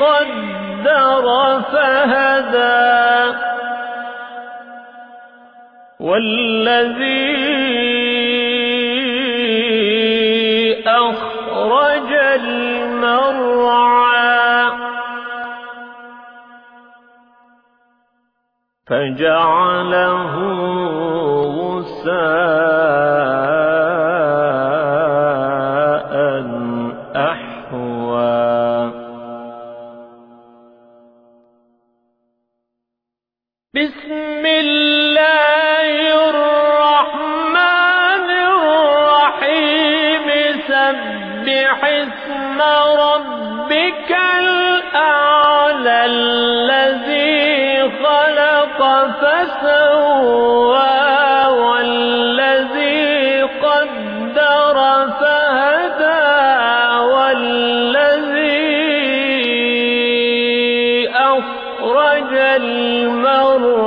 قدر فهدى والذي أخرج المرعى فجعله غساء بسم الله الرحمن الرحيم. ربك الأعلى الذي خلق فسوى أخرج المرعى.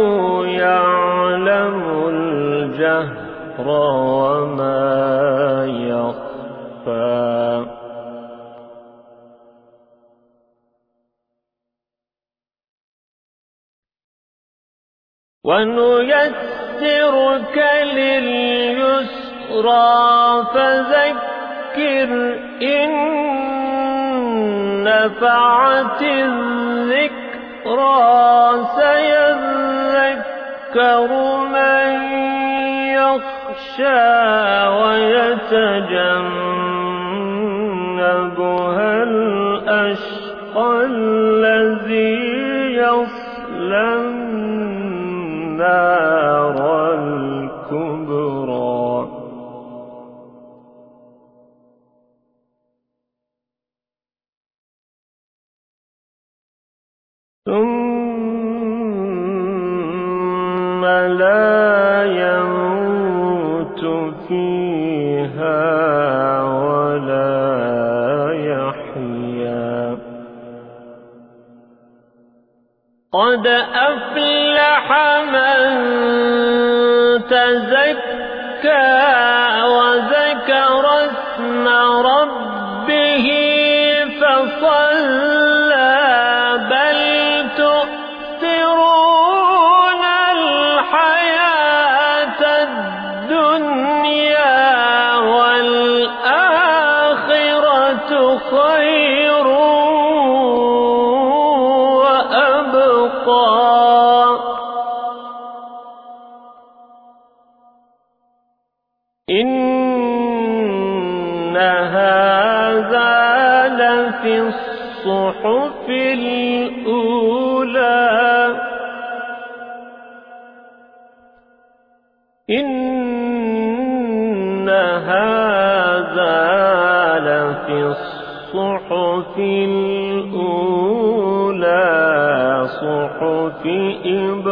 الجهر وما يخفى ونيسرك لليسرى فذكر إن نفعت الذكرى سيذكر من يخشى ويتجنبها الأشقى الذي يصلى النار الكبرى. ثم لا فيها ولا يحيا. قد أفلح من تزكى وذكر اسم ربه إن هذا لفي الصحف الأولى. إن هذا لفي الصحف الأولى. صحف إبراهيم